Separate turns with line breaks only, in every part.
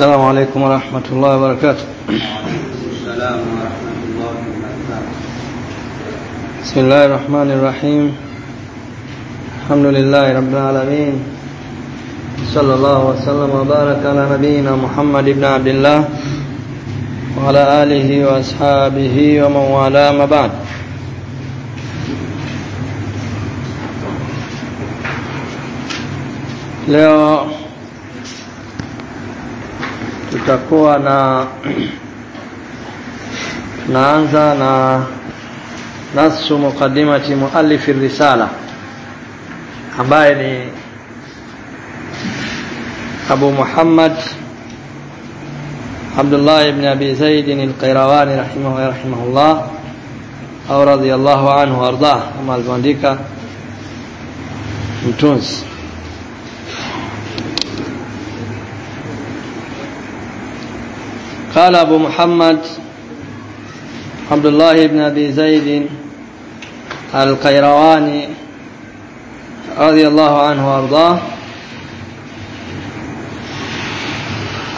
السلام عليكم ورحمة الله وبركاته.
السلام ورحمة الله وبركاته
بسم الله الرحمن الرحيم. الحمد لله رب العالمين. صلى الله وسلم وبارك على نبينا محمد بن عبد الله وعلى آله وأصحابه ومن والاه ما بعد. Leo tutakuwa na tunaanza na nasu muqaddimati muallifi risala ambaye ni Abu Muhammad Abdullah ibn Abi Zaid al-Qayrawani rahimahu rahimahullah au radiyallahu anhu ardah kama alivyoandika mtunzi قال أبو محمد عبد الله بن أبي زيد القيرواني رضي الله عنه وأرضاه.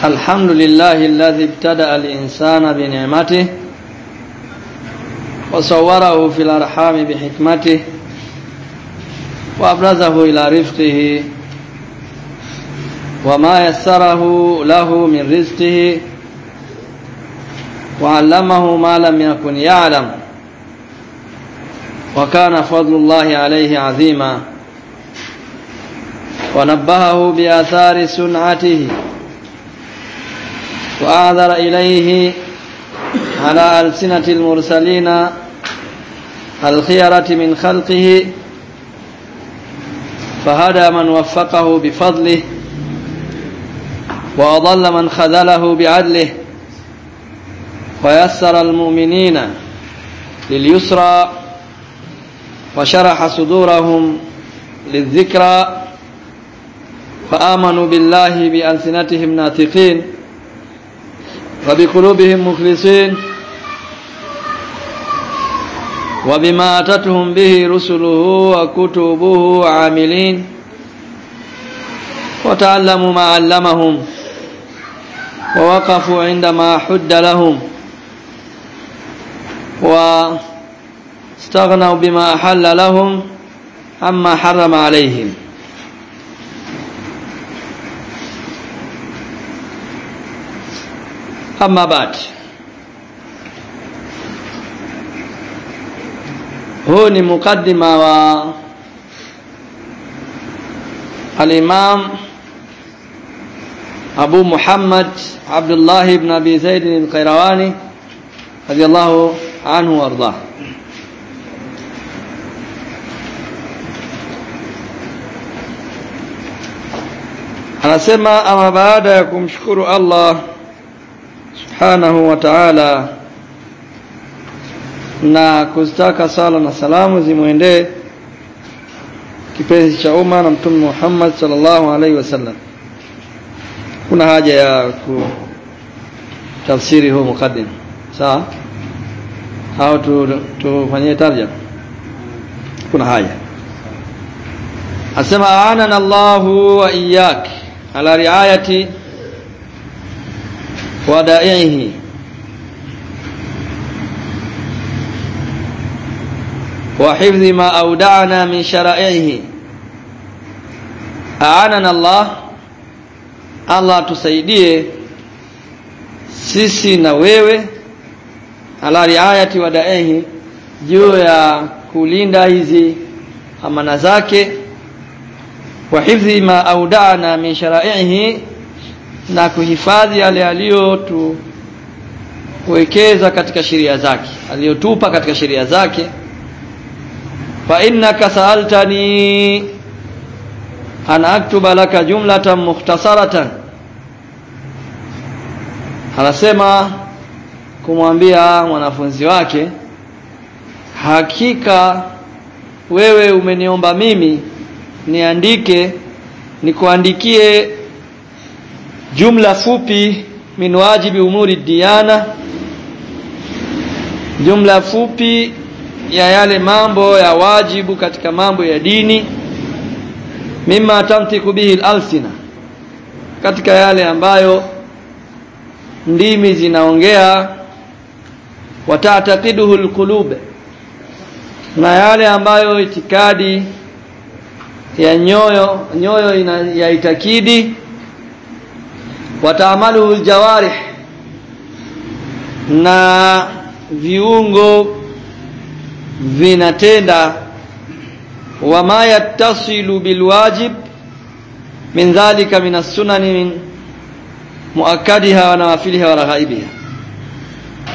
الحمد لله الذي ابتدأ الإنسان بنعمته وصوره في الأرحام بحكمته وأبرزه إلى رفقه وما يسره له من رزقه وعلمه ما لم يكن يعلم. وكان فضل الله عليه عظيما. ونبهه بآثار سنعته. وأعذر إليه على ألسنة المرسلين الخيرة من خلقه. فهدى من وفقه بفضله. وأضل من خذله بعدله. ويسر المؤمنين لليسرى وشرح صدورهم للذكرى فآمنوا بالله بألسنتهم ناطقين وبقلوبهم مخلصين وبما أتتهم به رسله وكتبه عاملين وتعلموا ما علمهم ووقفوا عندما حد لهم واستغنوا بما أحل لهم عما حرم عليهم. أما بعد. هون مقدمة و الإمام أبو محمد عبد الله بن أبي زيد القيرواني رضي الله anhu وارضاه anasema ama baada ya kumshukuru Allah subhanahu wa ta'ala na kuzitaka sala na salamu zimwendee kipenzi cha umma na mtume Muhammad sallallahu alaihi wasallam kuna haja ya kutafsiri huu mukaddim sawa au tufanyie tarjama kuna haja asema aanana Allahu wa iyyak ala riayati wadaihi وحفظ ما أودعنا من شرائعه أعاننا الله Allah tusaidie sisi na wewe ala riayati wadaihi juu ya kulinda hizi amana zake wa hifdhi ma audana min sharaihi na kuhifadhi yale aliyotuwekeza katika sheria zake aliyotupa katika sheria zake. Fa innaka sa'altani an aktuba laka jumlatan mukhtasaratan. Anasema kumwambia mwanafunzi wake hakika wewe umeniomba mimi niandike nikuandikie jumla fupi min wajibi umuri diana jumla fupi ya yale mambo ya wajibu katika mambo ya dini mima tamtiku bihi al-alsina katika yale ambayo ndimi zinaongea watataqiduhu alqulub na yale ambayo itikadi ya nyoyo nyoyo ina, ya itakidi. Aljawarih na viungo vinatenda. Wama yattasilu bilwajib min dhalika min as-sunani min muakkadiha wa nawafiliha wa raghaibiha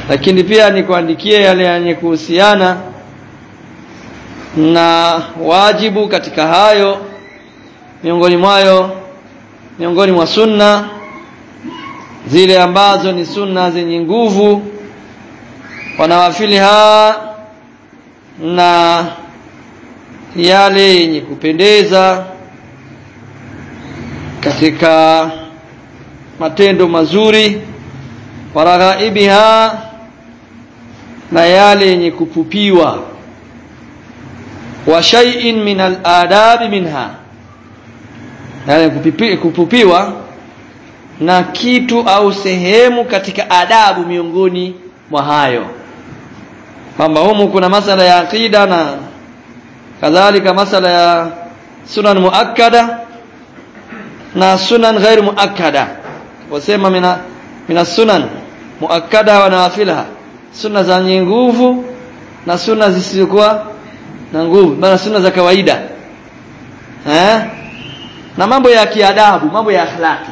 lakini pia nikuandikie yale yenye kuhusiana na wajibu katika hayo miongoni mwayo miongoni mwa sunna zile ambazo ni sunna zenye nguvu wanawafiliha na yale yenye kupendeza katika matendo mazuri waraghaibiha na yale yenye kupupiwa. Wa shay'in min al-adab minha. Yale kupipi, kupupiwa na kitu au sehemu katika adabu miongoni mwa hayo. Kwamba humu kuna masala ya aqida na kadhalika masala ya sunan muakkada na sunan ghair muakkada. Wasema mina mina sunan muakkada wa nawafilaha sunna za nguvu na sunna zisizokuwa na nguvu maana sunna za kawaida. Eh? Na mambo ya kiadabu mambo ya akhlaqi.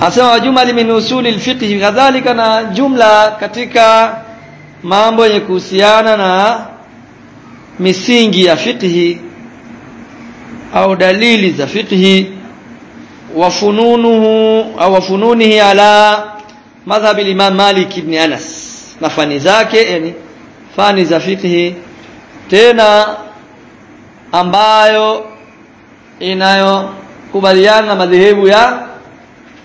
Asema wajumali min usuli alfiqh kadhalika na jumla katika mambo yenye kuhusiana na misingi ya fiqhi au dalili za fiqhi wafununuhu au wafununihi ala madhhab al-Imam Malik ibn Anas. Na fani zake yani fani za fiqhi. Tena ambayo inayokubaliana na madhehebu ya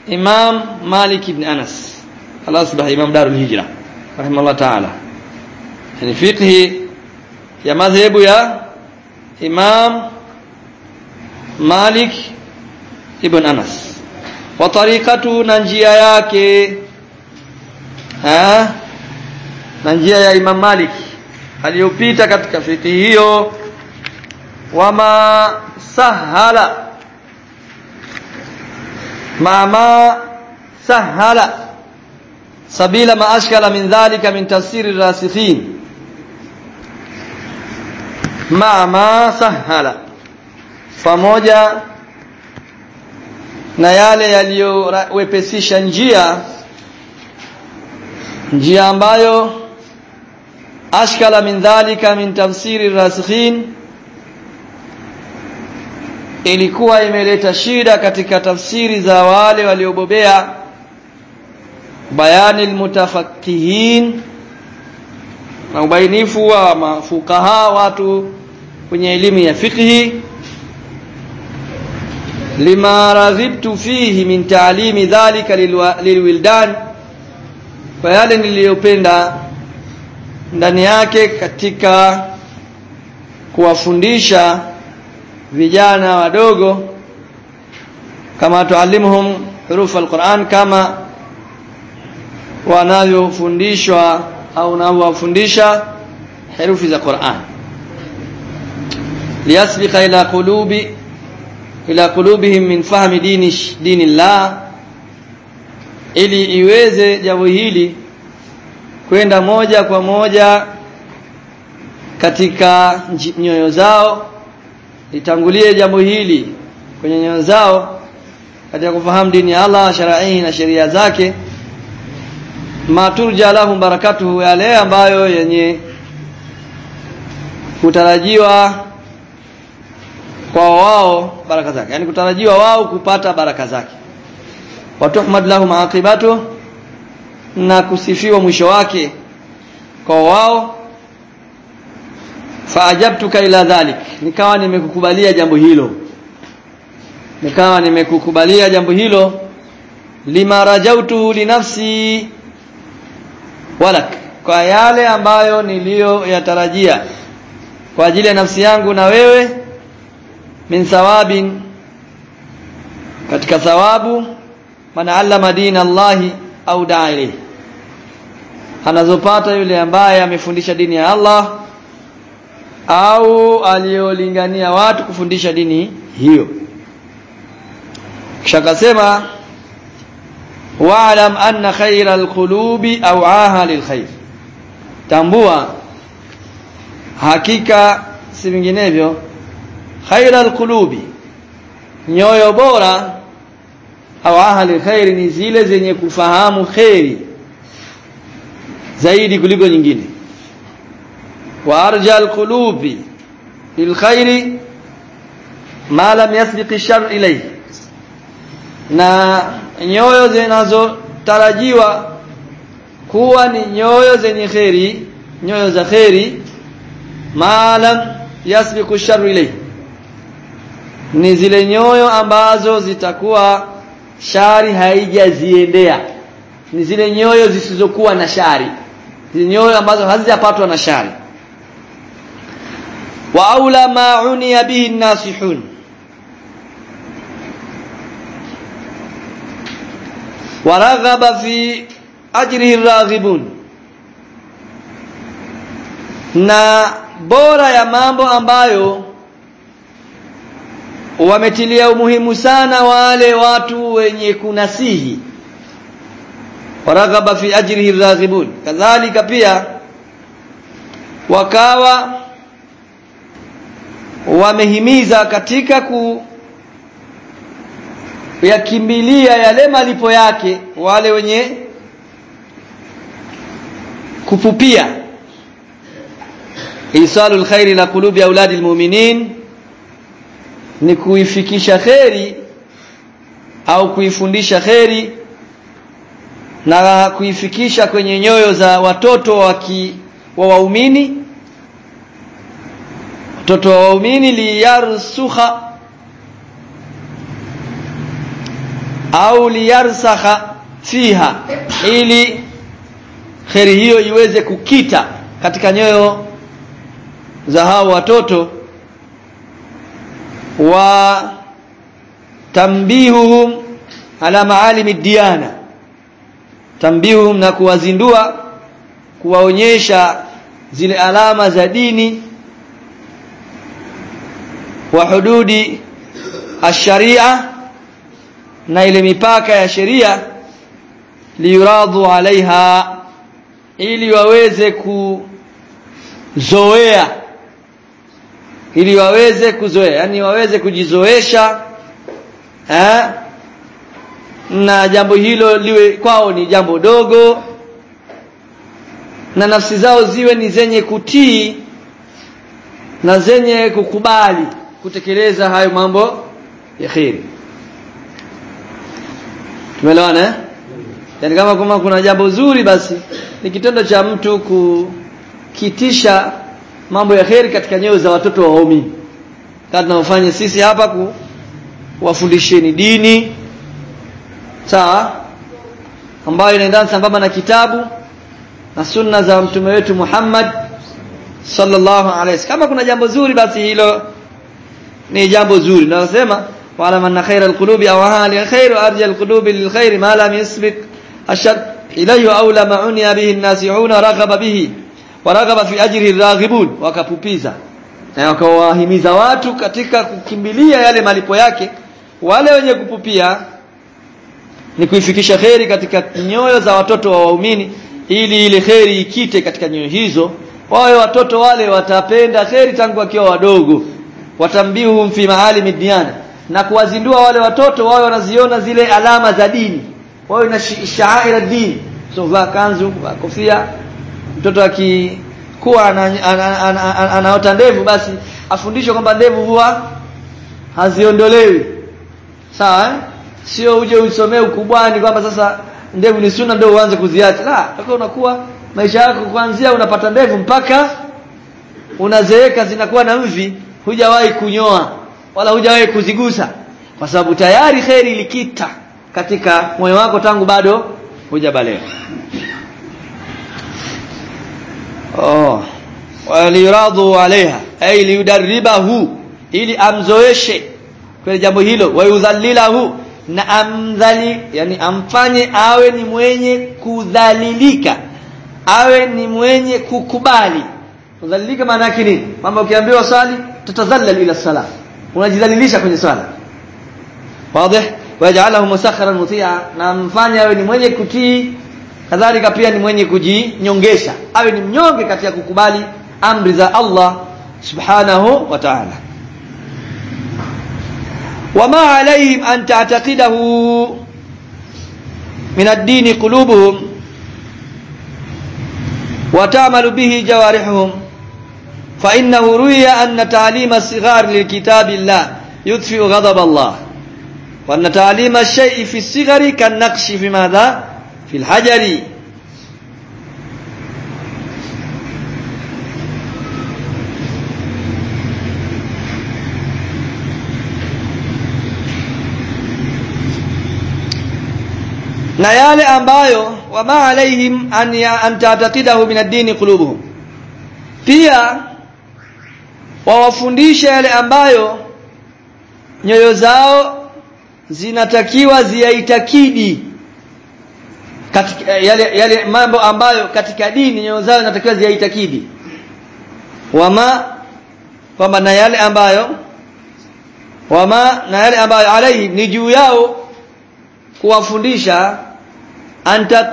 Imam Malik ibn Anas. Allah subhanahu Imam Darul Hijra rahimahullah ta'ala. Yani fiqhi ya madhehebu ya Imam Malik ibn Anas. Wa tariqatu na njia yake na njia ya Imam Malik aliyopita katika fiti hiyo. Wama sahala. Mama sahala. Sabila ma ashkala min dhalika min tafsiri rasikhin. Mama sahala. Pamoja na yale yaliyowepesisha njia njia ambayo ashkala min dhalika min tafsiri rasikhin ilikuwa imeleta shida katika tafsiri za wale waliobobea bayani almutafakihin na ubainifu wa mafukaha watu kwenye elimu ya fiqhi. Lima raghibtu fihi min taalimi dhalika lilwildan kwa yale niliyopenda ndani yake katika kuwafundisha vijana wadogo kama tualimuhum huruf alquran kama wanavyofundishwa au wanavyofundisha herufi za Qur'an. Liyasbiqa ila qulubi ila qulubihim min fahmi dini dinillah ili iweze jambo hili kwenda moja kwa moja katika nyoyo zao litangulie jambo hili kwenye nyoyo zao katika kufahamu dini ya Allah sharai na sheria zake. Maturja lahum barakatuhu yale ambayo yenye kutarajiwa kwa wao baraka zake. Yani kutarajiwa wao kupata baraka zake watuhmad lahum aqibatu na kusifiwa mwisho wake kwa wao. Faajabtuka ila dhalik nikawa nimekukubalia jambo hilo nikawa nimekukubalia jambo hilo. Lima rajautu linafsi walak kwa yale ambayo niliyoyatarajia kwa ajili ya nafsi yangu na wewe min thawabin katika thawabu man allama dina Allahi au daa anazopata yule ambaye amefundisha dini ya Allah au aliyolingania watu kufundisha dini hiyo. Kisha akasema wa'lam anna khayra alqulubi aw'aha lilkhair tambua hakika si vinginevyo khayra alqulubi nyoyo bora au ahli khairi ni zile zenye kufahamu khairi zaidi kuliko nyingine. Wa arja alqulubi lilkhairi ma lam yasbiq ash-shar ilayhi na nyoyo zinazotarajiwa kuwa ni nyoyo zenye kheri nyoyo za kheri ma lam yasbiq ash-shar ilayhi ni zile nyoyo ambazo zitakuwa shari haijaziendea. Ni zile nyoyo zisizokuwa na shari. Nyoyo ambazo hazijapatwa na shari. Wa aula ma uniya bihi nasihun. Wa raghaba fi ajrihi raghibun. Na bora ya mambo ambayo wametilia umuhimu sana wale watu wenye kunasihi. Waraghaba fi ajrihi raghibun kadhalika pia wakawa wamehimiza katika ku yakimbilia yale malipo yake wale wenye kufupia. Isalul khairi la qulubi auladi mu'minin ni kuifikisha kheri au kuifundisha kheri na kuifikisha kwenye nyoyo za watoto wa wa waumini. Watoto wa waumini liyarsukha au liyarsakha fiha ili kheri hiyo iweze kukita katika nyoyo za hao watoto wa tambihuhum ala maalim diyana tambihuhum na kuwazindua kuwaonyesha zile alama za dini wa hududi ash-sharia na ile mipaka ya sheria liyuradhu alaiha ili waweze kuzoea ili waweze kuzoea yani waweze kujizoesha eh na jambo hilo liwe kwao ni jambo dogo na nafsi zao ziwe ni zenye kutii na zenye kukubali kutekeleza hayo mambo ya kheri. Tumeelewana eh? Yani kama kama kuna jambo zuri basi ni kitendo cha mtu kukitisha mambo ya kheri katika nyoyo za watoto wa waumini. Kama tunavyofanya sisi hapa ku wafundisheni dini sawa ambayo inaendana sambamba na kitabu na sunna za mtume wetu Muhammad sallallahu alaihi wasallam. Kama kuna jambo zuri basi hilo ni jambo zuri. Na nasema wala man khayra alqulubi aw ahli khair arja alqulubi lilkhair ma lam yasbiq ashad. Ilayhi aw lam unya bihi an-nasihuna raghaba bihi wa raghaba fi ajri raghibun wakapupiza. Na wakawahimiza watu katika kukimbilia yale malipo yake. Wale wenye kupupia ni kuifikisha kheri katika nyoyo za watoto wa waumini ili ile kheri ikite katika nyoyo hizo. Wawe watoto wale watapenda kheri tangu wakiwa wadogo. Watambihuhum fi maalimi diyana na kuwazindua wale watoto wawe wanaziona zile alama za dini. Wawe na shaaira dini. So vaa kanzu vaa kofia mtoto akikuwa anaota ndevu basi afundishwe kwamba ndevu huwa haziondolewi. Sawa eh? sio uje usomee ukubwani kwamba sasa ndevu ni sunna ndio uanze kuziacha. La utakuwa unakuwa maisha yako kuanzia unapata ndevu mpaka unazeeka zinakuwa na mvi hujawahi kunyoa wala hujawahi kuzigusa. Kwa sababu tayari kheri ilikita katika moyo wako tangu bado hujabalea oh. Waliradu alaiha ay liyudaribahu. Ili amzoeshe kwenye jambo hilo. Wayudhallilahu na amdhali yani amfanye awe ni mwenye kudhalilika. Awe ni mwenye kukubali. Kudhalilika maana yake nini? Kwamba ukiambiwa swali tutadhallal ila sala. Unajidhalilisha kwenye swala. Wazi? Wajalahu musakharan mutia. Na amfanye awe ni mwenye kutii kadhalika pia ni mwenye kujinyongesha. Awe ni mnyonge katika kukubali amri za Allah subhanahu wa ta'ala. وما عليهم أن تعتقده من الدين قلوبهم وتعمل به جوارحهم فإنه روي أن تعليم الصغار للكتاب الله يطفئ غضب الله وأن تعليم الشيء في الصغر كالنقش في ماذا في الحجر na yale ambayo wama alaihim an, ya, an ta'taqidahu min ad-din qulubuhum pia wawafundisha yale ambayo nyoyo zao zinatakiwa ziyaitakidi katika yale, yale mambo ambayo katika dini nyoyo zao zinatakiwa ziyaitakidi wama kwamba na yale ambayo wama na yale ambayo alai ni juu yao kuwafundisha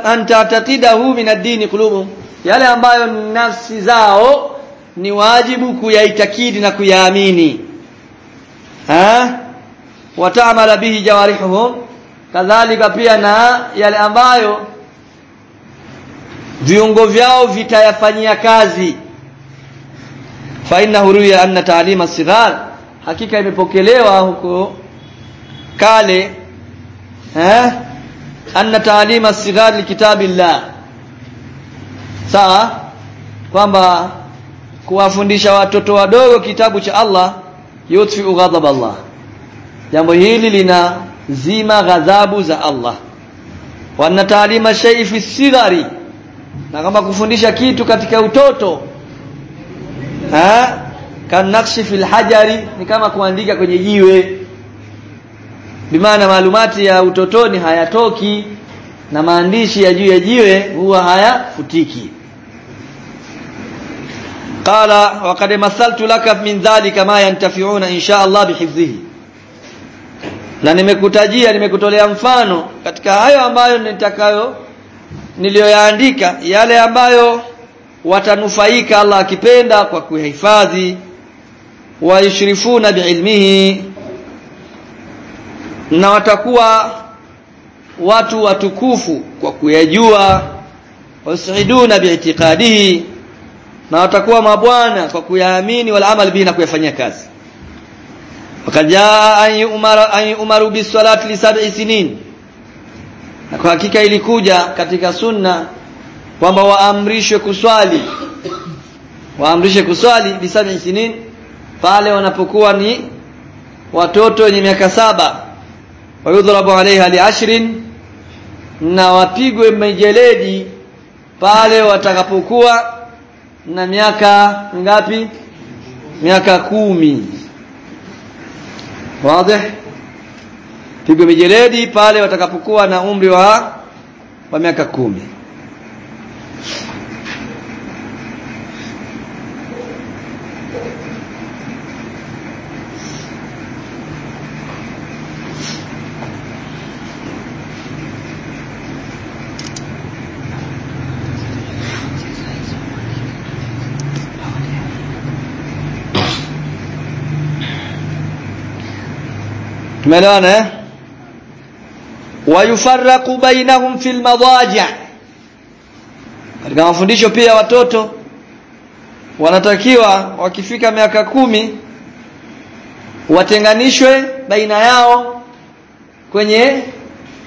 antatatidahu min ad-dini yale ambayo nafsi zao ni wajibu kuyaitakidi na kuyaamini. Ha? Wataamala bihi jawarihuhum. Kadhalika pia na yale ambayo viungo vyao vitayafanyia kazi. Fa innahu ruya anna taalima sighar hakika imepokelewa huko kale eh? Anna taalima sighar likitabillah sawa? Kwamba kuwafundisha watoto wadogo kitabu cha Allah yutfi ghadab Allah. Jambo hili lina zima ghadhabu za Allah. Wa anna taalima shay'i fi sighari na kama kufundisha kitu katika utoto ha? Kanakshi fil hajari ni kama kuandika kwenye jiwe. Bimaana maalumati ya utotoni hayatoki na maandishi ya juu ya jiwe huwa hayafutiki. Qala wa qad masaltu laka min dhalika ma yantafi'una insha Allah bihifdhihi. Na nimekutajia nimekutolea mfano katika hayo ambayo nitakayo niliyoyaandika yale ambayo watanufaika Allah akipenda kwa kuhifadhi wa yushrifuna biilmihi na watakuwa watu watukufu kwa kuyajua wasaiduna biitiqadihi na watakuwa mabwana kwa kuyaamini wal amal bihi na kuyafanyia kazi. Wakajaa an yu'maru bisalati li sab'i sinin na kwa hakika ilikuja katika sunna kwamba waamrishwe kuswali. Waamrishwe kuswali bi sab'i sinin pale wanapokuwa ni watoto wenye miaka saba. Wayudhrabu alaiha liashrin na wapigwe mijeledi pale watakapokuwa na miaka ngapi? Miaka kumi. Wazi pigwe mijeledi pale watakapokuwa na umri wa wa miaka kumi. Tumeelewana eh wayufarraqu bainahum fil madaji' katika mafundisho pia watoto wanatakiwa wakifika miaka kumi watenganishwe baina yao kwenye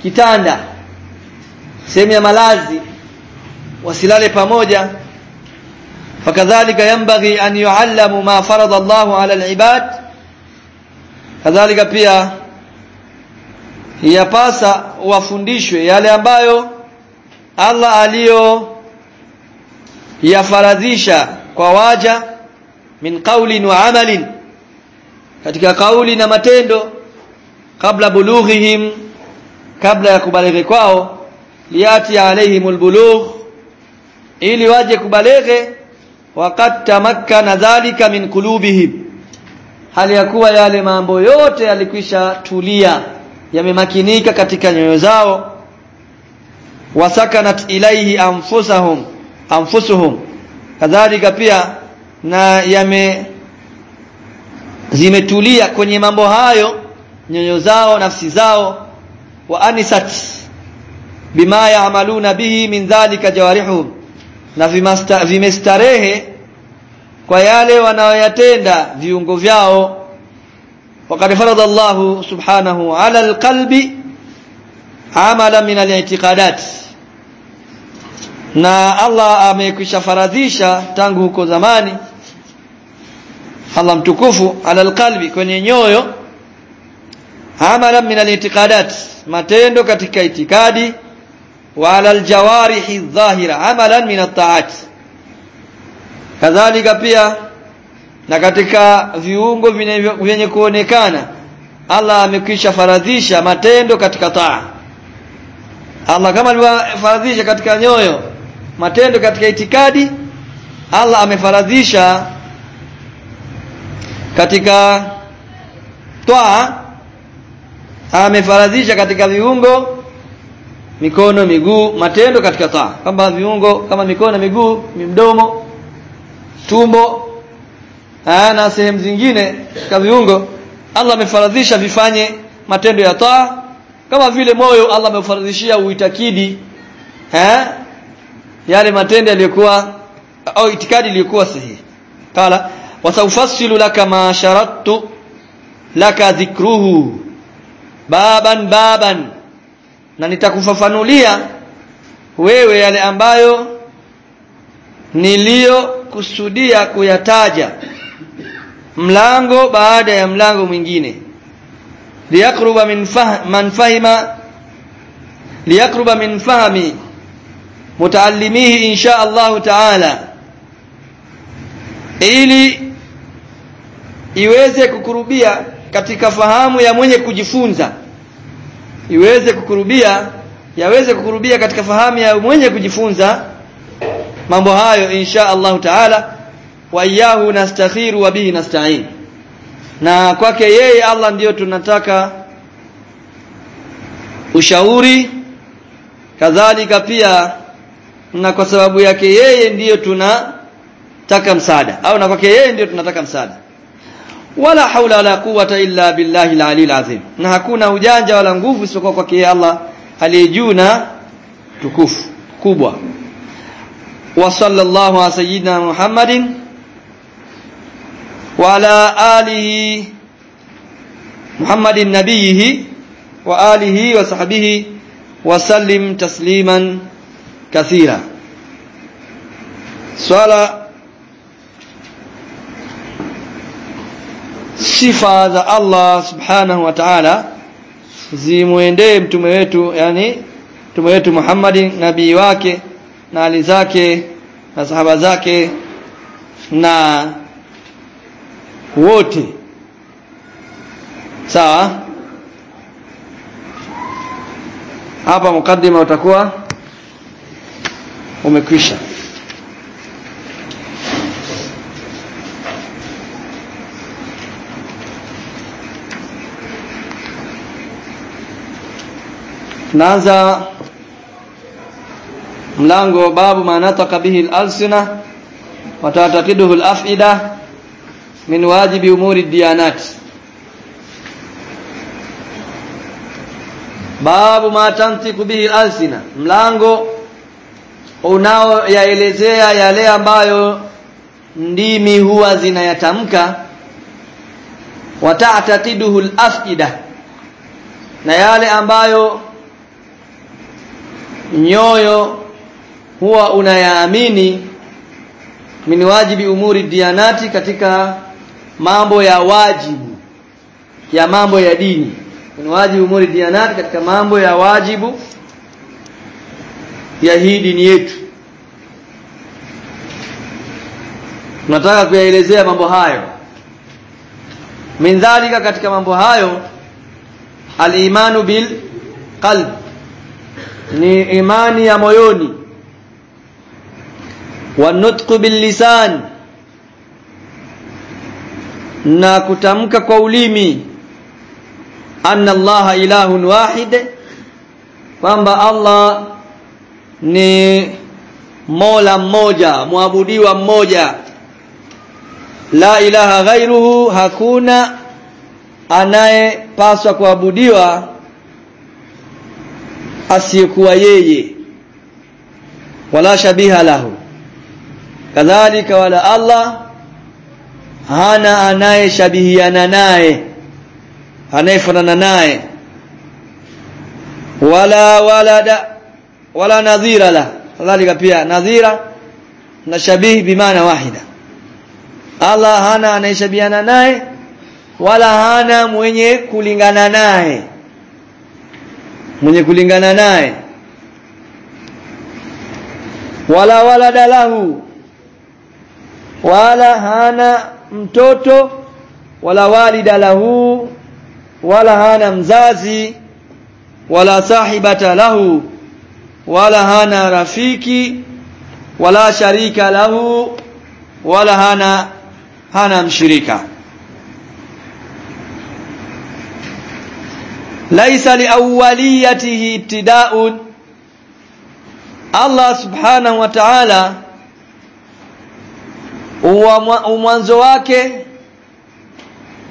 kitanda sehemu ya malazi wasilale pamoja. Fakadhalika yanbaghi an yuallamu ma farada Allahu ala al-ibad. Kadhalika pia yapasa wafundishwe yale ambayo Allah aliyo yafaradhisha kwa waja min qawlin wa amalin katika kauli na matendo kabla bulughihim kabla ya kubaleghe kwao liati alaihimul bulugh ili waje kubaleghe waqad tamakkana dhalika min qulubihim hali ya kuwa yale mambo yote yalikwisha tulia yamemakinika katika nyoyo zao. Wasakanat ilaihi anfusahum anfusuhum. Kadhalika pia na yame zimetulia kwenye mambo hayo nyoyo zao nafsi zao. Wa anisat bima yaamaluna bihi min dhalika jawarihuhum na vimestarehe kwa yale wanayoyatenda viungo vyao وقد فرض الله سبحانه على القلب عملا من الاعتقادات na Allah amekwisha faradhisha tangu huko zamani Allah mtukufu ala alqalbi kwenye nyoyo amala min alitiqadat matendo katika itikadi wa ala aljawarihi dhahira amalan min at kadhalika pia na katika viungo vyenye kuonekana Allah amekwisha faradhisha matendo katika taa. Allah kama alivyofaradhisha katika nyoyo matendo katika itikadi Allah amefaradhisha katika taa amefaradhisha katika viungo mikono miguu matendo katika taa. Kwamba viungo kama mikono miguu mdomo tumbo na sehemu zingine katika viungo. Allah amefaradhisha vifanye matendo ya taa. Kama vile moyo Allah amefaradhishia uitakidi. Eh yale matendo yaliyokuwa au itikadi iliyokuwa sahihi. Qala wasaufassilu laka ma sharattu laka dhikruhu baban baban. Na nitakufafanulia wewe yale ambayo niliyokusudia kuyataja mlango baada ya mlango mwingine. Liyaqruba min fah man fahima. Min fahmi. Mutaallimihi insha Allah taala. Ili iweze kukurubia katika fahamu ya mwenye kujifunza. Iweze kukurubia yaweze kukurubia katika fahamu ya mwenye kujifunza mambo hayo insha Allah taala wa iyahu nastakhiru wa bihi nasta'in. Na kwake yeye Allah ndiyo tunataka ushauri. Kadhalika pia na kwa sababu yake yeye ndiyo tunataka msaada. Au na kwake yeye ndiyo tunataka msaada. Wala haula wala quwwata illa billahi al-ali azim. Na hakuna ujanja wala nguvu isipokuwa kwake Allah aliyejuu na tukufu kubwa. Wa sallallahu ala sayyidina muhammadin وعلى آله محمد نبيه وآله وصحبه وسلم تسليما كثيرا. سؤال صفة الله سبحانه وتعالى زي موين مويندي متوميتو يعني متوميتو محمد نبي واكي نالي زاكي نصحب زاكي نا wote. Sawa? Hapa mukaddima utakuwa umekwisha. Naanza mlango babu ma nataka bihi al-alsina wa tatakiduhu al-af'ida min wajibi umuri diyanat. Babu ma tantiku bihi al-alsina. Mlango unaoyaelezea yale ambayo ndimi huwa zinayatamka. Wa lafida al-af'ida. Na yale ambayo nyoyo huwa unayaamini min wajibi umuri diyanati katika mambo ya wajibu ya mambo ya dini. Ni wajibu umuri dianat katika mambo ya wajibu ya hii dini yetu. Tunataka kuyaelezea mambo hayo. Min dhalika katika mambo hayo alimanu bil qalb. Ni imani ya moyoni. Wanutqu billisan na kutamka kwa ulimi anna allaha ilahun wahid kwamba Allah ni mola mmoja muabudiwa mmoja. La ilaha ghairuhu hakuna anayepaswa kuabudiwa asiyekuwa yeye wala shabiha lahu. Kadhalika wala Allah hana anayeshabihiana naye anayefanana naye. Wala walada wala nadhira la. Kadhalika pia nadhira na shabihi bimaana wahida. Allah hana anayeshabihiana naye wala hana mwenye kulingana naye. Mwenye kulingana naye. Wala walada lahu. Wala hana mtoto wala walida lahu wala hana mzazi wala sahibata lahu wala hana rafiki wala sharika lahu wala hana hana mshirika. Laisa liawwaliyatihi ibtida'un. Allah subhanahu wa ta'ala mwanzo wake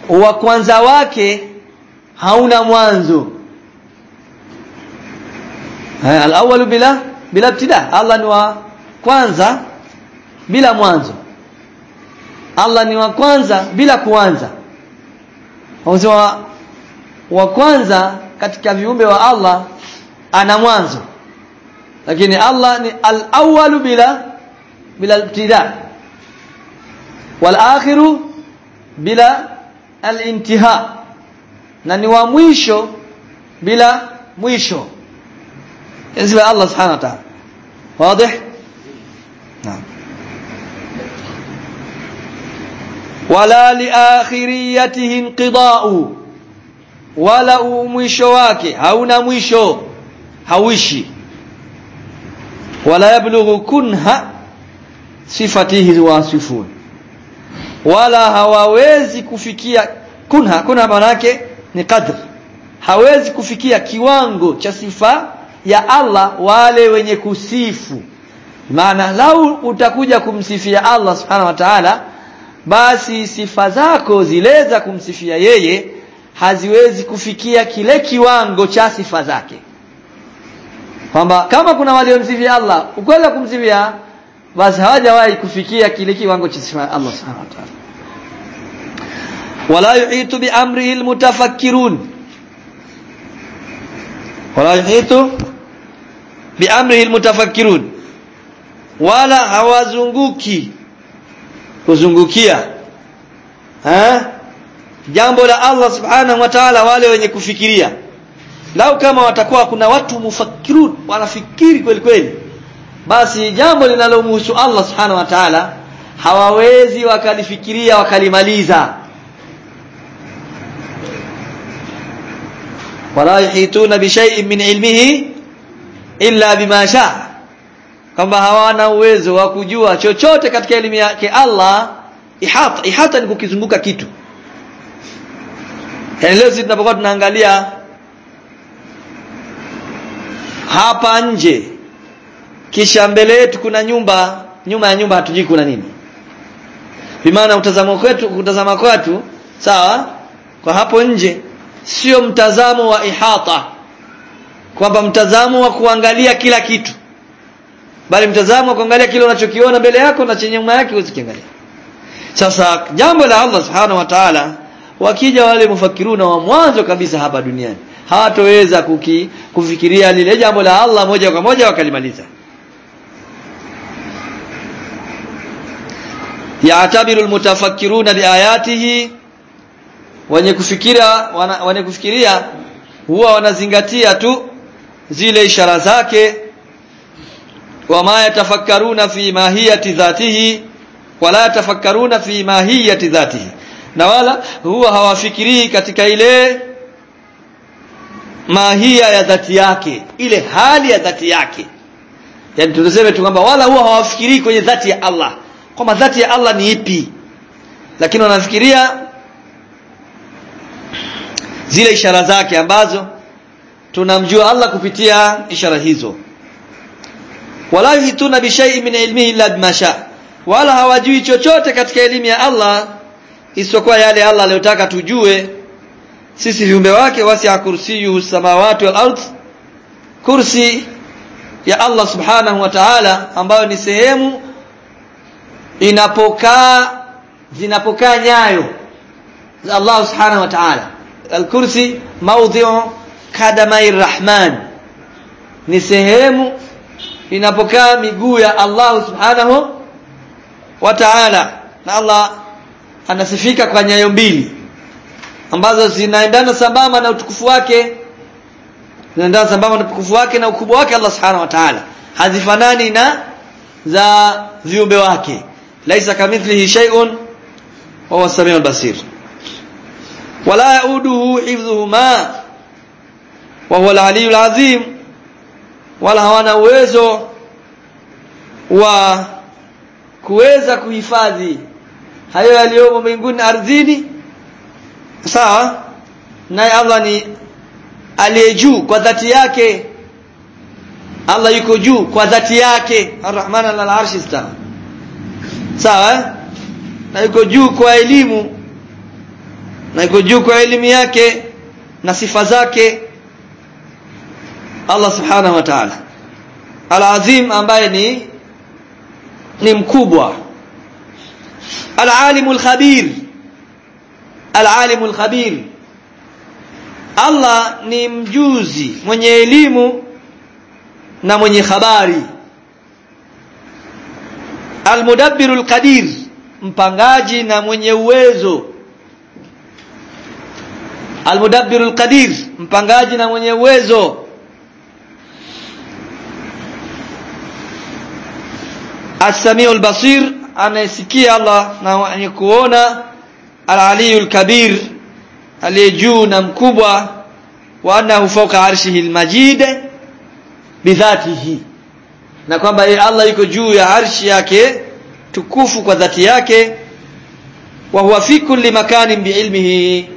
wa kwanza wake hauna mwanzo. Al-awwal bila bila ibtida. Allah ni wa kwanza bila mwanzo. Allah ni wa kwanza bila kuanza. Wa, wa kwanza katika viumbe wa Allah ana mwanzo. Lakini Allah ni al-awwal bila bila ibtida والآخر بلا الانتهاء. ننوى مويشو بلا مويشو. إذن الله سبحانه وتعالى. واضح؟ نعم. ولا لآخريته انقضاء. ولا مويشوك هون مويشو. هويشي ولا يبلغ كنها صفته واصفون wala hawawezi kufikia kunha kuna maana yake ni qadr hawezi kufikia kiwango cha sifa ya Allah wale wenye kusifu. Maana lau utakuja kumsifia Allah subhanahu wa ta'ala basi sifa zako zileza kumsifia yeye haziwezi kufikia kile kiwango cha sifa zake. Kwamba kama kuna waliomsifia Allah ukweli kumsifia basi hawajawahi kufikia kile kiwango cha sifa Allah subhanahu wa ta'ala wala yuhitu bi amrihi almutafakkirun. Wala yuhitu bi amrihi almutafakkirun. Wala hawazunguki kuzungukia. Ha? jambo la Allah subhanahu wa ta'ala wale wenye kufikiria. Lau kama watakuwa kuna watu mufakirun wanafikiri kweli kweli. Basi jambo linalomhusu Allah subhanahu wa ta'ala hawawezi wakalifikiria wakalimaliza wala yuhituna bi shay'in min ilmihi illa bima shaa kwamba hawana uwezo wa kujua chochote katika elimu yake Allah ihata ihata ni kukizunguka kitu. Yani leo tunapokuwa tunaangalia hapa nje kisha mbele yetu kuna nyumba nyuma ya nyumba hatujui kuna nini. Bimaana utazama kwetu kutazama kwetu sawa? Kwa hapo nje sio mtazamo wa ihata kwamba mtazamo wa kuangalia kila kitu bali mtazamo wa kuangalia kile unachokiona mbele yako na chenye nyuma yake huwezi kiangalia sasa jambo la Allah subhanahu wa ta'ala wakija wale mufakiruna wa mwanzo kabisa hapa duniani hawatoweza kufikiria lile jambo la Allah moja kwa moja wakalimaliza. Ya'tabiru almutafakkiruna biayatihi wenye kufikiria wenye kufikiria huwa wanazingatia tu zile ishara zake. Wama yatafakkaruna fi mahiyati dhatihi wala yatafakkaruna fi mahiyati dhatihi. Na wala huwa hawafikirii katika ile mahia ya dhati yake ile hali ya dhati yake. Yani tunasema tu kwamba wala huwa hawafikirii kwenye dhati ya Allah kwamba dhati ya Allah ni ipi. Lakini wanafikiria zile ishara zake ambazo tunamjua Allah kupitia ishara hizo. Wala yuhituna bi shay'in min ilmihi illa bima sha. Wala hawajui chochote katika elimu ya Allah isipokuwa yale Allah aliyotaka tujue. Sisi viumbe wake wasi'a kursiyuhu samawati wal ard kursi ya Allah subhanahu wa ta'ala ambayo ni sehemu inapokaa zinapokaa nyayo za Allah subhanahu wa ta'ala al-kursi قدمي kadamai rahman. Ni sehemu inapokaa miguu ya Allah subhanahu wa ta'ala. Na Allah anasifika kwa nyayo mbili ambazo zinaendana sambamba na utukufu wake zinaendana sambamba na utukufu wake na ukubwa wake Allah subhanahu wa ta'ala. Hazifanani na za viumbe wake. Laisa kamithlihi shay'un wa huwa samiul basir yauduhu hifdhuhuma. Wa huwa al-aliyyul azim wala hawana uwezo wa kuweza kuhifadhi hayo yaliyomo mbinguni ardhini. Sawa? Naye Allah ni aliye juu kwa dhati yake. Allah yuko juu kwa dhati yake. Ar-Rahman al-Arshi sawa na yuko juu kwa elimu na iko juu kwa elimu yake na sifa zake. Allah subhanahu wa ta'ala. Alazim ambaye ni ni mkubwa. Al-alimul khabir. Al-alimul khabir. Allah ni mjuzi mwenye elimu na mwenye habari. Al-mudabbirul qadir mpangaji na mwenye uwezo al-mudabbirul qadir mpangaji na mwenye uwezo. As-sami'ul basir anayesikia Allah na mwenye kuona. Al-aliyul kabir aliye juu na mkubwa. Wa annahu fawqa arshihi al-majid bidhatihi na kwamba Allah yuko juu ya arshi yake tukufu kwa dhati yake. Wa huwa fi kulli makanin biilmihi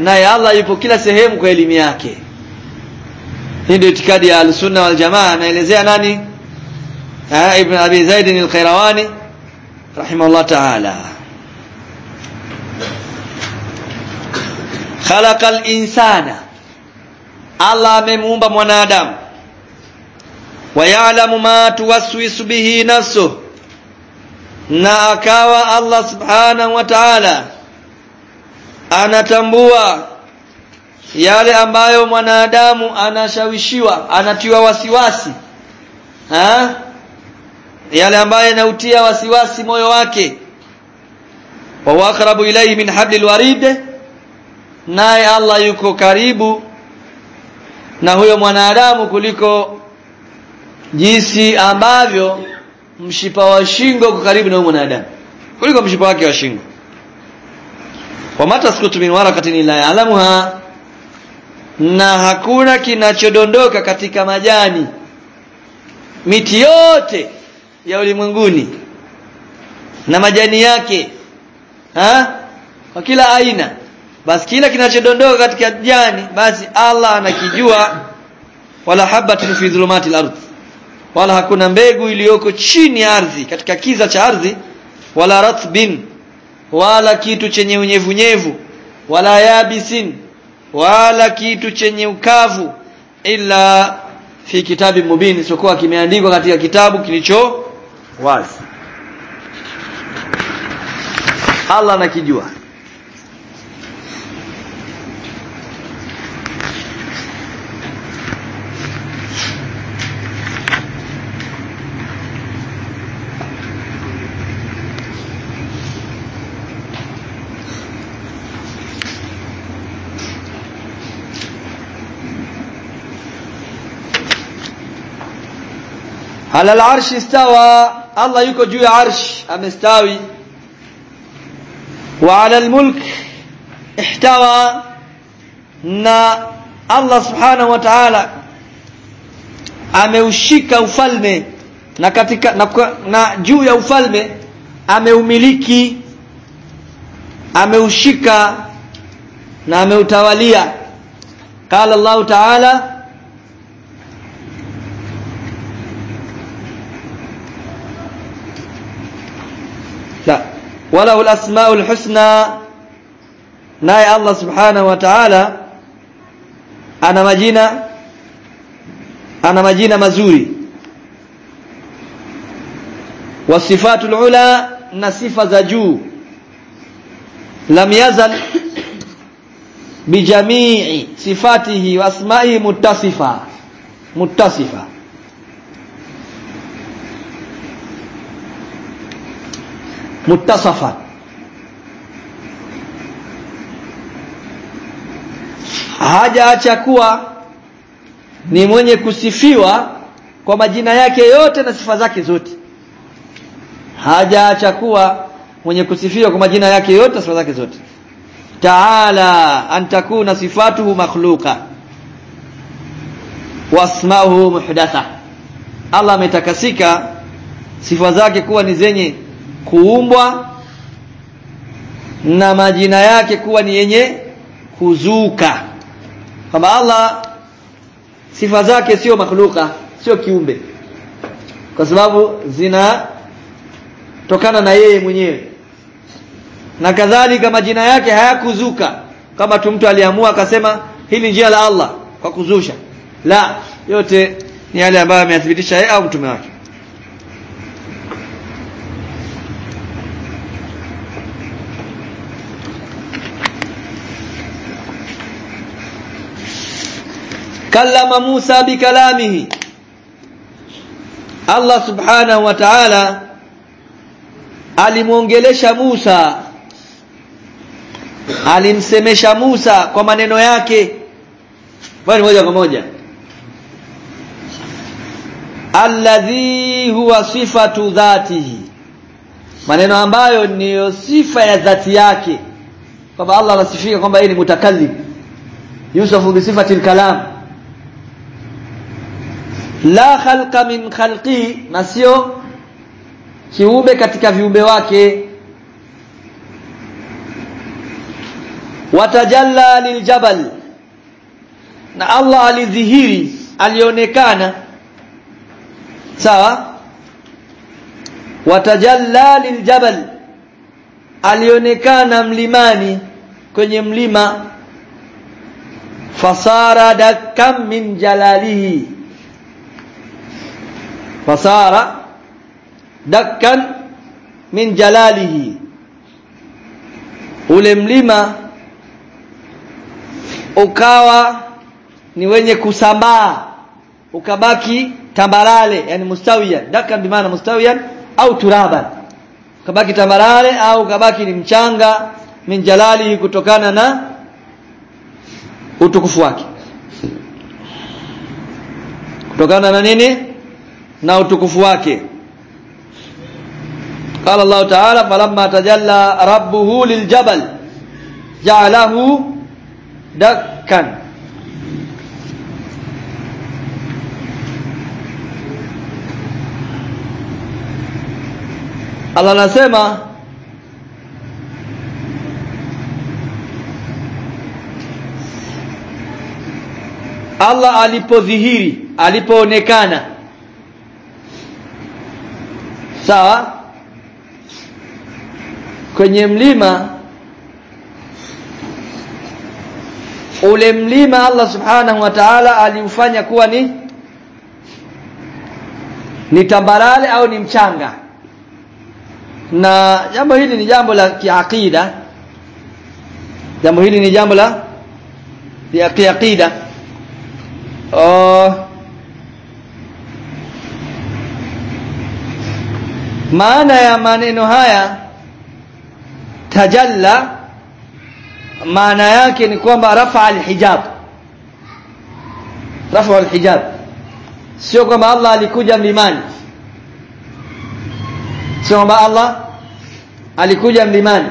naye Allah yupo kila sehemu kwa elimu yake. Hii ndio itikadi ya al-sunna wal jamaa. Anaelezea nani? Ha, ibn abi zaid al-qayrawani rahimahullah ta'ala. Khalaqa al-insana. Allah amemuumba mwanadamu. Wa ya'lamu ma tuwaswisu bihi nafsuhu. Na akawa Allah subhanahu wa ta'ala anatambua yale ambayo mwanadamu anashawishiwa anatiwa wasiwasi ha? yale ambayo yanautia wasiwasi moyo wake. Wa waqrabu ilayhi min hablil warid naye Allah yuko karibu na huyo mwanadamu kuliko jinsi ambavyo mshipa wa shingo uko karibu na huyo mwanadamu. Kuliko mshipa wake wa shingo wa mataskutu min warakatin illa ya'lamuha na hakuna kinachodondoka katika majani miti yote ya ulimwenguni na majani yake ha? Kwa kila aina. Basi kila kinachodondoka katika jani basi Allah anakijua. Wala habatin fi dhulumatil ardh wala hakuna mbegu iliyoko chini ya ardhi katika kiza cha ardhi. Wala ratbin wala kitu chenye unyevunyevu wala yabisin wala kitu chenye ukavu illa fi kitabi mubin sokoa kimeandikwa katika kitabu kilicho wazi. Allah anakijua ala al-arshi istawa Allah yuko juu ya arsh amestawi. Wa ala al-mulk ihtawa. Na Allah subhanahu wa ta'ala ameushika ufalme na katika na, na juu ya ufalme ameumiliki ameushika na ameutawalia. Qala Allah ta'ala la walahu al-asmaul husna naye Allah subhanahu wa ta'ala ana majina ana majina mazuri. Wasifatul ula na sifa za juu. Lam yazal bijamii sifatihi wa asma'ihi muttasifa. Muttasifa muttasafa hajaacha kuwa ni mwenye kusifiwa kwa majina yake yote na sifa zake zote. Hajaacha kuwa mwenye kusifiwa kwa majina yake yote na sifa zake zote. Taala an takuna sifatuhu makhluqa. Wasmahu muhdatha. Allah ametakasika sifa zake kuwa ni zenye kuumbwa na majina yake kuwa ni yenye kuzuka. Kwamba Allah sifa zake sio makhluka sio kiumbe. Kwa sababu zina tokana na yeye mwenyewe. Na kadhalika majina yake hayakuzuka. Kama tu mtu aliamua akasema hili njia la Allah kwa kuzusha. La yote ni yale ambayo ameyathibitisha yeye au mtume wake kallama Musa bikalamihi Allah subhanahu wa ta'ala alimwongelesha Musa. Alimsemesha Musa kwa maneno yake. Bali moja kwa moja? Alladhi huwa sifatu dhatihi. Maneno ambayo niyo sifa ya dhati yake. Kwamba Allah anasifika kwamba yeye ni mutakallim yusufu bi sifati al-kalam la khalqa min khalqi na sio kiumbe katika viumbe wake. Watajalla liljabal na Allah alidhihiri alionekana. Sawa? Watajalla liljabal alionekana mlimani kwenye mlima. Fasara dakam min jalalihi fasara dakkan min jalalihi. Ule mlima ukawa ni wenye kusambaa ukabaki tambalale yani mustawiyan. Dakkan bimaana mustawiyan au turaban. Ukabaki tambalale au ukabaki ni mchanga min jalalihi kutokana na utukufu wake. Kutokana na nini na utukufu wake قال الله تعالى فلما تجلى ربه للجبل جعله دكا Allah anasema Allah alipodhihiri alipoonekana sawa? Kwenye mlima ule mlima Allah subhanahu wa ta'ala aliufanya kuwa ni ni tambarale au ni mchanga. Na jambo hili ni jambo la kiakida jambo hili ni jambo la kiakida oh, maana ya maneno haya tajalla maana yake ni kwamba rafa alhijab. Rafa alhijab. Sio kwamba Allah alikuja mlimani. Sio kwamba Allah alikuja mlimani.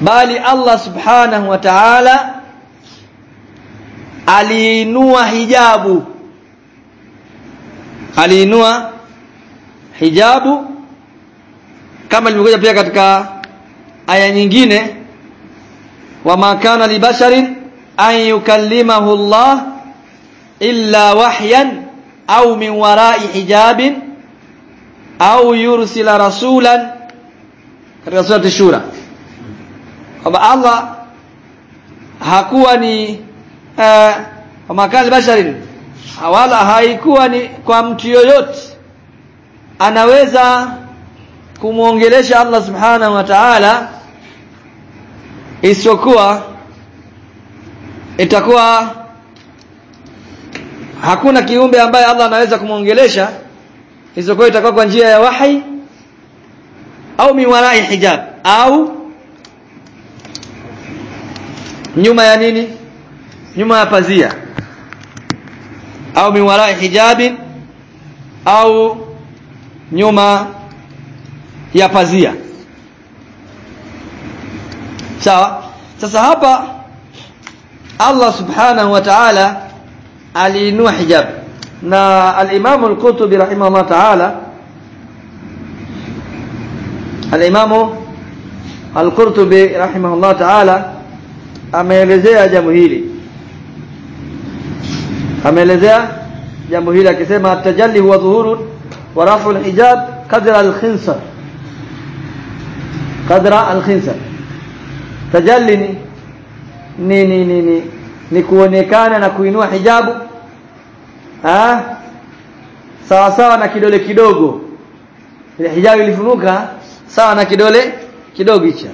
Bali Allah subhanahu wa ta'ala aliinua hijabu. Aliinua hijabu kama ilivyokuja pia katika aya nyingine wama kana libasharin an yukallimahu Allah illa wahyan au min wara'i hijabin au yursila rasulan katika surati shura kwamba Allah hakuwa ni uh, wama kana libasharin wala haikuwa ni kwa mtu yoyote anaweza kumwongelesha Allah subhanahu wa ta'ala isiyokuwa itakuwa hakuna kiumbe ambaye Allah anaweza kumwongelesha isiyokuwa itakuwa kwa njia ya wahi au miwarai hijab au nyuma ya nini? Nyuma ya pazia au miwarai hijabin au nyuma ya pazia sawa sasa hapa Allah subhanahu wa ta'ala aliinua hijab na al-Imam al-Qurtubi rahimahullah ta'ala al-Imam al-Qurtubi rahimahullah ta'ala ameelezea jambo hili ameelezea jambo hili akisema tajalli huwa dhuhuru wa الحجاب قدر الخنصر قدر الخنصر تجلي ني ني ني ني ni na kuinua hijabu sawa sawa na kidole kidogo. Ile hijabu ilifunuka sawa na kidole kidogo hicho.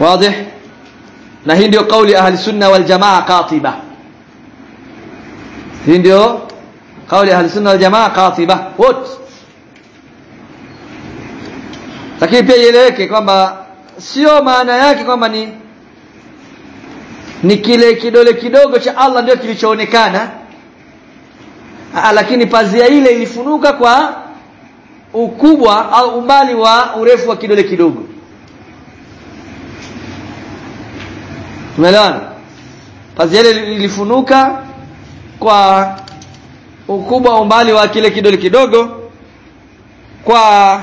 Wazi? Na hii ndio kauli ahli sunna wal jamaa katiba. Hii ndio kauli ya sunna wal jamaa qatiba wote lakini pia ieleweke kwamba sio maana yake kwamba ni ni kile kidole kidogo cha Allah ndio kilichoonekana. Lakini pazia ile ilifunuka kwa ukubwa au umbali wa urefu wa kidole kidogo. Tumeelewana? Pazia ile ilifunuka kwa ukubwa umbali wa kile kidole kidogo kwa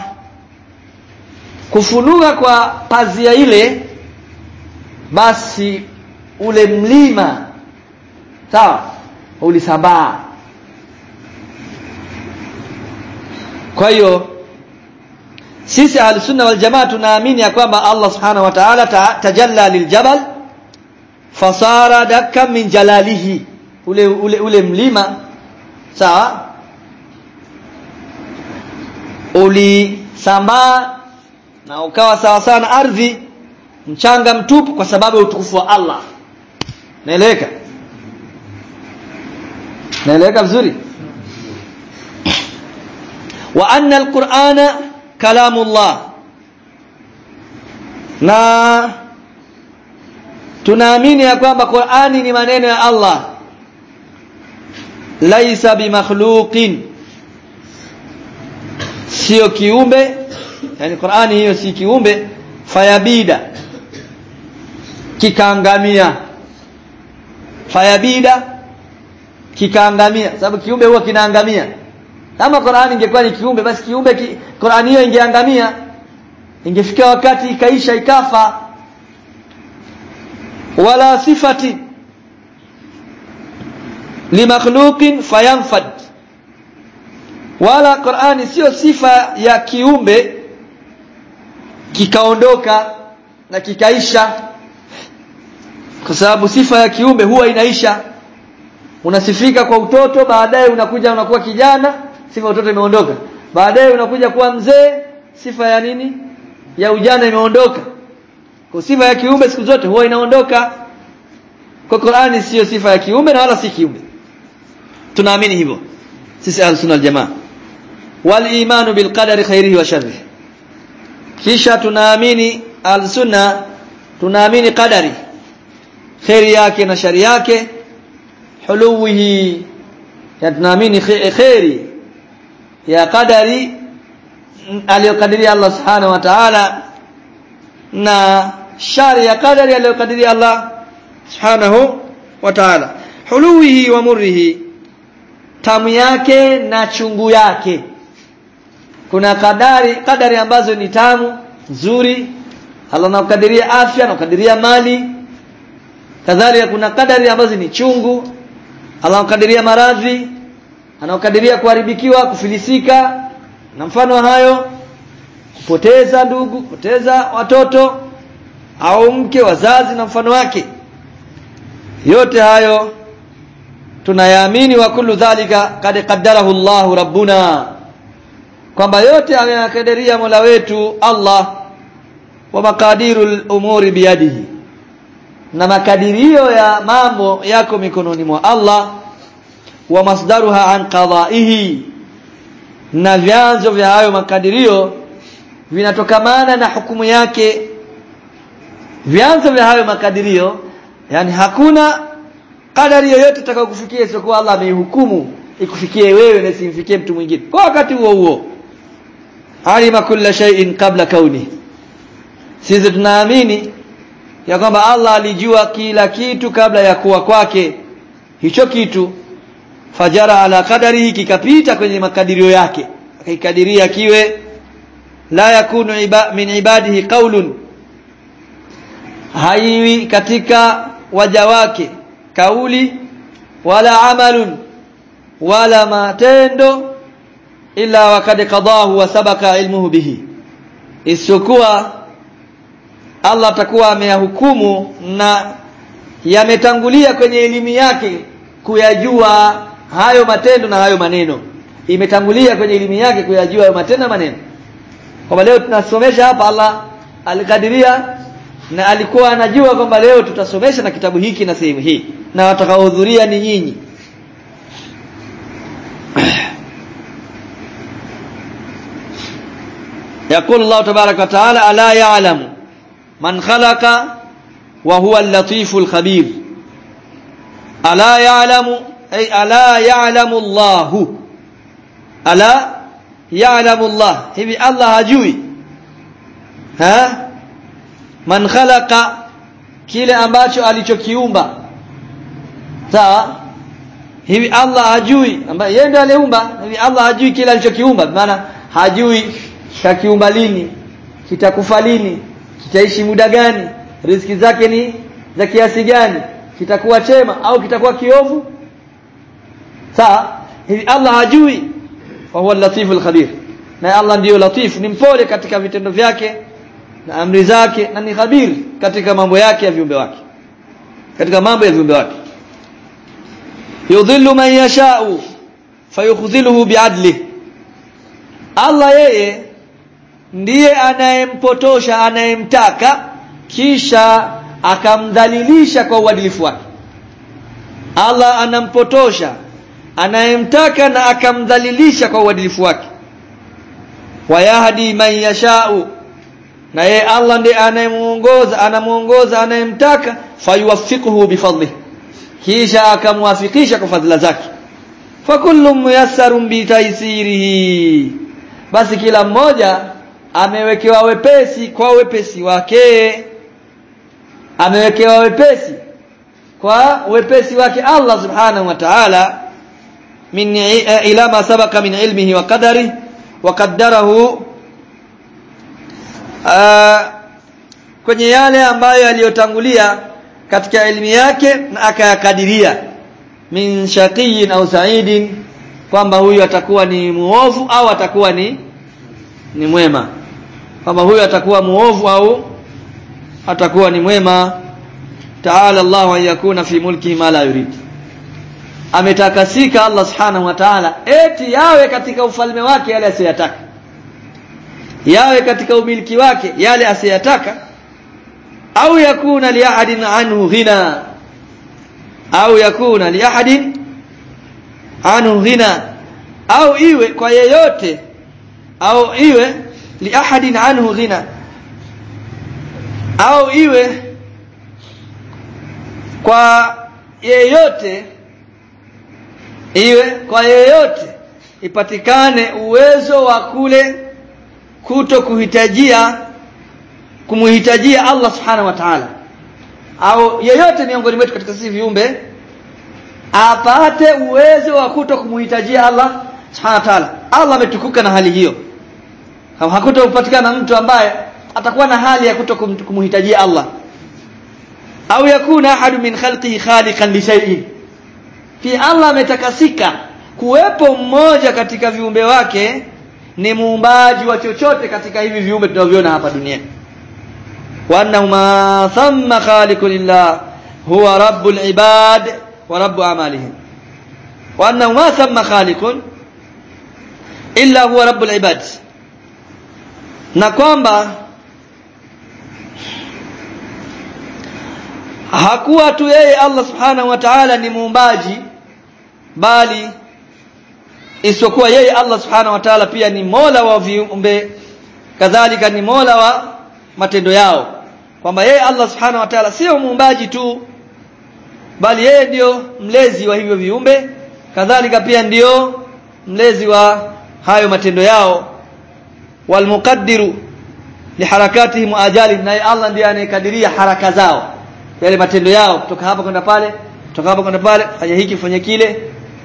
kufunuka kwa pazia ile basi ule mlima sawa ulisambaa. Kwa hiyo sisi ahlusunna wal jamaa tunaamini ya kwamba Allah subhanahu wa ta'ala ta, tajalla liljabal fasara dakka min jalalihi ule ule ule mlima sawa? Ulisambaa na ukawa sawa sawa na ardhi mchanga mtupu kwa sababu ya utukufu wa Allah. Naeleweka? Naeleweka vizuri? Wa anna alqur'ana kalamullah. Na tunaamini ya kwamba Qur'ani ni maneno ya Allah laisa bimakhluqin. Sio kiumbe yani Qur'ani hiyo si kiumbe fayabida. Kikaangamia. Fayabida kikaangamia. Sababu kiumbe huwa kinaangamia. Kama Qur'ani ingekuwa ni kiumbe basi kiumbe ki, Qur'ani hiyo ingeangamia. Ingefika wakati ikaisha ikafa. Wala sifati limakhluqin fayanfad. Wala Qur'ani sio sifa ya kiumbe kikaondoka na kikaisha. Kwa sababu sifa ya kiumbe huwa inaisha. Unasifika kwa utoto baadaye unakuja unakuwa kijana sifa ya utoto imeondoka. Baadaye unakuja kuwa mzee sifa ya nini? Ya ujana imeondoka. Kwa sifa ya kiumbe siku zote huwa inaondoka. Kwa Qur'ani sio sifa ya kiumbe na wala si kiumbe tunaamini hivyo. Sisi ahlus-sunna wal-jamaa wal imanu bil qadari khairihi wa sharrihi. Kisha tunaamini al-sunna tunaamini qadari. Khairi yake na shari yake. Huluwihi. Ya tunaamini khairi ya qadari aliyokadiria Allah subhanahu wa ta'ala na shari ya qadari aliyokadiria Allah subhanahu wa ta'ala. Huluwihi wa murrihi tamu yake na chungu yake. Kuna kadari kadari ambazo ni tamu nzuri Allah anakadiria afya anakadiria mali. Kadhalika kuna kadari ambazo ni chungu Allah anakadiria maradhi anakadiria kuharibikiwa kufilisika. Na mfano hayo kupoteza ndugu kupoteza watoto au mke wazazi na mfano wake. Yote hayo tunayaamini wa kullu dhalika kad qaddarahu Allah rabbuna. Kwamba yote ameyakadiria Mola wetu Allah wa maqadirul umuri biyadihi. Na makadirio ya mambo yako mikononi mwa Allah wa masdaruha an qada'ihi. Na vyanzo vya hayo makadirio vinatokamana na hukumu yake. Vyanzo vya hayo makadirio yani hakuna kadari yoyote itakayokufikia isipokuwa Allah ameihukumu ikufikie wewe na isimfikie mtu mwingine. Kwa wakati huo huo alima kulla shay'in qabla kauni sisi tunaamini ya kwamba Allah alijua kila kitu kabla ya kuwa kwake. Hicho kitu fajara ala qadari kikapita kwenye makadirio yake. Akaikadiria kiwe la yakunu iba, min ibadihi qaulun haiwi katika waja wake kauli wala amalun wala matendo ila wakad qadahu wa sabaka ilmuhu bihi. Isiyokuwa Allah atakuwa ameyahukumu na yametangulia kwenye elimu yake kuyajua hayo matendo na hayo maneno. Imetangulia kwenye elimu yake kuyajua hayo matendo na maneno. Kwamba leo tunasomesha hapa Allah alikadiria na alikuwa anajua kwamba leo tutasomesha na kitabu hiki na sehemu hii na watakaohudhuria ni nyinyi يقول الله تبارك وتعالى ألا يعلم من خلق وهو اللطيف الخبير ألا يعلم أي ألا يعلم الله ألا يعلم الله هذي الله هجوي ها man khalaqa kile ambacho alichokiumba sawa? Hivi Allah hajui ambaye yeye ndiye aliumba hivi Allah hajui kila alichokiumba maana hajui kakiumba lini kitakufa lini kitaishi muda gani riziki zake ni za kiasi gani kitakuwa chema au kitakuwa kiovu? Sawa? Hivi Allah hajui. Wa huwa latiful khabir. Na Allah ndiyo latif ni mpole katika vitendo vyake na amri zake na ni khabir katika mambo yake ya viumbe wake katika mambo ya viumbe wake yudhillu man yasha'u فيخذله bi'adli Allah yeye ndiye anayempotosha anayemtaka kisha akamdhalilisha kwa uadilifu wake. Allah anampotosha anayemtaka na akamdhalilisha kwa uadilifu wake. Wayahdi man yasha'u na yeye Allah ndiye anayemuongoza anamuongoza anayemtaka fayuwaffiquhu bifadlihi kisha akamwafikisha kwa fadhila zake. Fakullu muyassarun bitaysirihi basi kila mmoja amewekewa wepesi kwa wepesi wake. Amewekewa wepesi kwa wepesi wake Allah subhanahu wa ta'ala. Min ila ma sabaka min ilmihi wa qadari wa qaddarahu kwenye yale ambayo aliyotangulia katika elimu yake na akayakadiria min shaqiyin au sa'idin kwamba huyu atakuwa ni muovu au atakuwa ni ni mwema. Kwamba huyu atakuwa muovu au atakuwa ni mwema. Ta'ala Allah an yakuna fi mulki ma la yurid. Ametakasika Allah subhanahu wa ta'ala eti yawe katika ufalme wake yale asiyataka yawe katika umiliki wake yale asiyataka au yakuna li ahadin anhu ghina. Au yakuna li ahadin anhu ghina. Au iwe kwa yeyote. Au iwe li ahadin anhu ghina. Au iwe kwa yeyote. Iwe kwa yeyote. Ipatikane uwezo wa kule kuto kuhitajia kumuhitajia Allah subhanahu wa ta'ala. Au yeyote miongoni mwetu katika sisi viumbe apate uwezo wa kuto kumuhitajia Allah subhanahu wa ta'ala. Allah ametukuka na hali hiyo. Hakutopatikana mtu ambaye atakuwa na hali ya kuto kumuhitajia Allah. Au yakuna ahadu min khalqihi khaliqan li shay'in. Fi Allah ametakasika kuwepo mmoja katika viumbe wake ni muumbaji wa chochote katika hivi viumbe tunavyoona hapa duniani wa ما ثم خالق khaliqu lillah huwa rabbul ibad wa rabbu amalihim wa خالق ma هو رب ibad na kwamba hakuwa tu yeye Allah subhanahu wa ta'ala ni muumbaji bali isiyokuwa yeye Allah subhanahu wa ta'ala pia ni mola wa viumbe kadhalika ni mola wa matendo yao kwamba yeye Allah subhanahu wa ta'ala sio muumbaji tu bali yeye ndio mlezi wa hivyo viumbe kadhalika pia ndio mlezi wa hayo matendo yao. Walmuqaddiru liharakatihim ajali naye Allah ndiye anayekadiria haraka zao yale matendo yao kutoka hapa kwenda pale kutoka hapa kwenda pale fanya hiki fanya kile.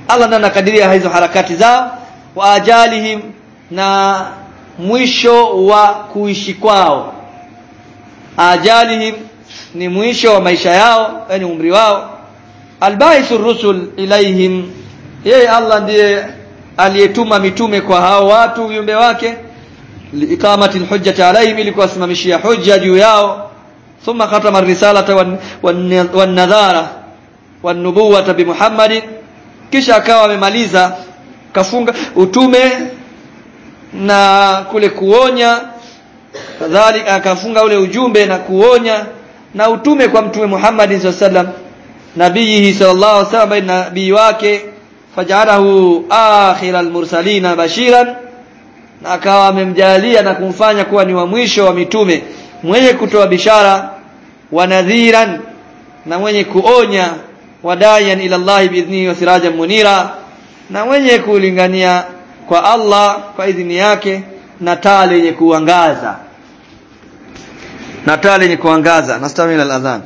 Allah ndiye anakadiria hizo harakati zao. Wa ajalihim na mwisho wa kuishi kwao ajalihim ni mwisho wa maisha yao yani umri wao. Albaithu rusul ilaihim yeye Allah ndiye aliyetuma mitume kwa hao watu viumbe wake. Liiqamati alhujjati alaihim ili kuwasimamishia hujja juu yao. Thumma khatama risalata wan nadhara wan nubuwata bi Muhammadin. Kisha akawa amemaliza kafunga utume na kule kuonya kadhalika akafunga ule ujumbe na kuonya na utume kwa mtume Muhammad sallallahu alaihi wasallam nabii sallallahu alaihi wasallam nabii wake. Faj'alahu akhiral mursalina bashiran na akawa amemjalia na kumfanya kuwa ni wa mwisho wa mitume mwenye kutoa bishara wa nadhiran na mwenye kuonya wadayan ila Allah biidhnihi wa sirajan munira na mwenye kulingania kwa Allah kwa idhini yake na taa lenye kuangaza na taa lenye kuangaza nastamila al-adhan